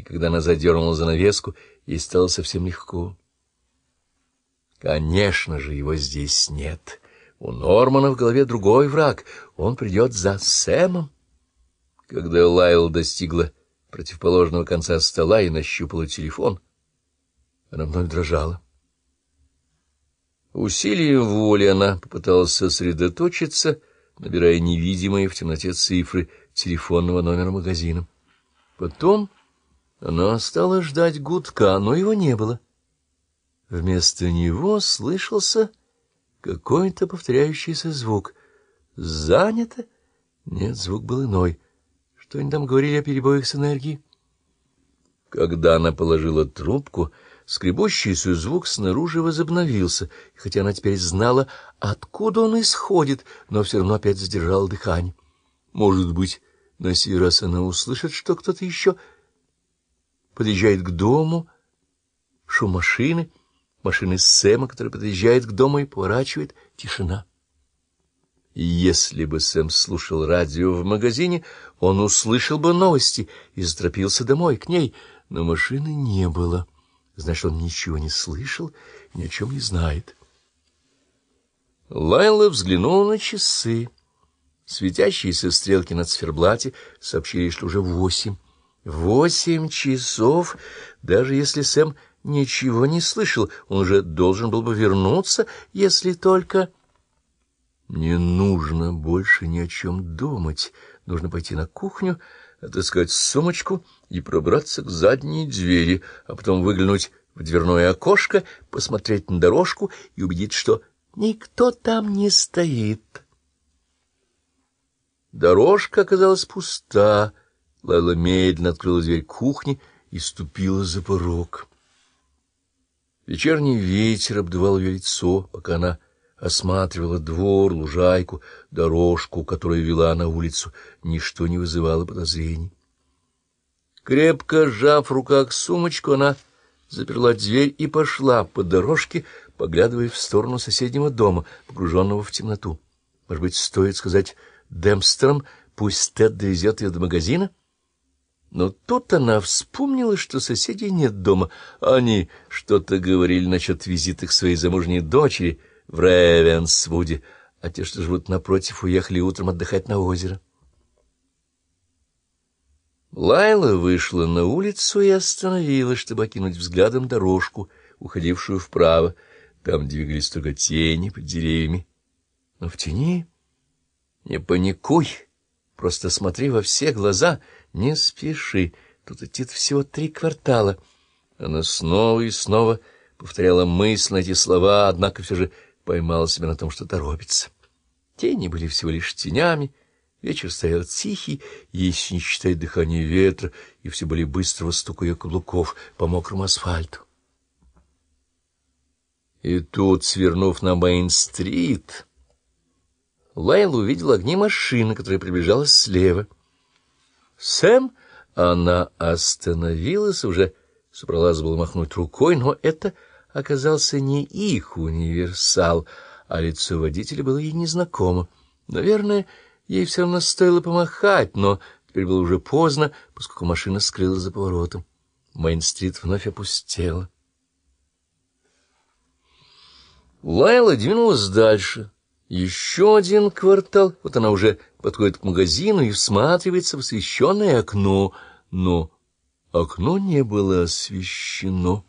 и когда она задернула занавеску, ей стало совсем легко. Конечно же, его здесь нет. У Нормана в голове другой враг. Он придет за Сэмом. Когда Лайл достигла противоположного конца стола и нащупала телефон, она вновь дрожала. Усилием воли она попыталась сосредоточиться, набирая невидимые в темноте цифры телефонного номера магазина. Потом она стала ждать гудка, но его не было. Вместо него слышался какой-то повторяющийся звук. «Занято?» Нет, звук был иной. Что они там говорили о перебоях с энергией? Когда она положила трубку, скребущийся звук снаружи возобновился, хотя она теперь знала, откуда он исходит, но все равно опять задержала дыхание. Может быть, на сей раз она услышит, что кто-то еще подъезжает к дому, шум машины, машины Сэма, который подъезжает к дому и поворачивает, тишина. Если бы Сэм слушал радио в магазине, он услышал бы новости и заторопился домой, к ней, но машины не было. Значит, он ничего не слышал, ни о чем не знает. Лайла взглянула на часы. Светящиеся стрелки на циферблате сообщили, что уже восемь. Восемь часов, даже если Сэм ничего не слышал, он уже должен был бы вернуться, если только... Не нужно больше ни о чем думать. Нужно пойти на кухню, отыскать сумочку и пробраться к задней двери, а потом выглянуть в дверное окошко, посмотреть на дорожку и убедиться, что никто там не стоит. Дорожка оказалась пуста. Лайла медленно открыла дверь кухни и ступила за порог. Вечерний ветер обдувал ее лицо, пока она осматривала двор, лужайку, дорожку, которая вела на улицу, ничто не вызывало подозрений. Крепко сжав в руках сумочку, она заперла дверь и пошла по дорожке, поглядывая в сторону соседнего дома, погруженного в темноту. Может быть, стоит сказать Демпстерам, пусть Тед довезет ее до магазина? Но тут она вспомнила, что соседей нет дома. Они что-то говорили насчет визита к своей замужней дочери — в Ревенсвуде, а те, что живут напротив, уехали утром отдыхать на озеро. Лайла вышла на улицу и остановилась, чтобы окинуть взглядом дорожку, уходившую вправо. Там двигались только тени под деревьями. Но в тени не паникуй, просто смотри во все глаза, не спеши. Тут идти всего три квартала. Она снова и снова повторяла мысленно эти слова, однако все же поймал себя на том, что торопится. Тени были всего лишь тенями, вечер стоял тихий, если не считать дыхания ветра, и все были быстрого стука ее каблуков по мокрому асфальту. И тут, свернув на Мейн-стрит, Лайла увидела огни машины, которая приближалась слева. Сэм, она остановилась, уже собралась было махнуть рукой, но это оказался не их универсал, а лицо водителя было ей незнакомо. Наверное, ей все равно стоило помахать, но теперь было уже поздно, поскольку машина скрылась за поворотом. Мейн-стрит вновь опустела. Лайла двинулась дальше. Еще один квартал. Вот она уже подходит к магазину и всматривается в освещенное окно. Но окно не было освещено.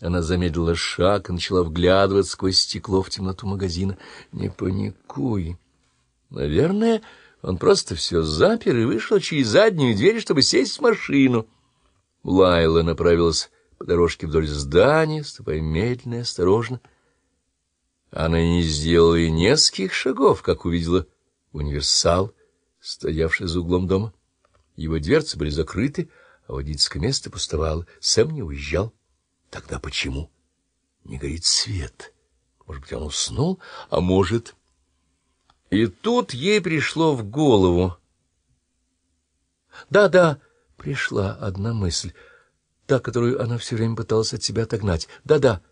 Она замедлила шаг и начала вглядываться сквозь стекло в темноту магазина. «Не паникуй. Наверное, он просто все запер и вышел через заднюю дверь, чтобы сесть в машину». Лайла направилась по дорожке вдоль здания, ступая медленно и осторожно. Она не сделала и нескольких шагов, как увидела универсал, стоявший за углом дома. Его дверцы были закрыты, а водительское место пустовало. Сэм не уезжал. Тогда почему не горит свет? Может быть, он уснул, а может... И тут ей пришло в голову... Да-да, пришла одна мысль, та, которую она все время пыталась от себя отогнать. Да-да,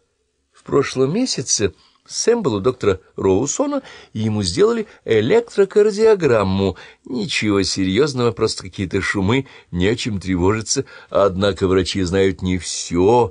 в прошлом месяце Сэм был у доктора Роусона, и ему сделали электрокардиограмму. Ничего серьезного, просто какие-то шумы, не о чем тревожиться. Однако врачи знают не все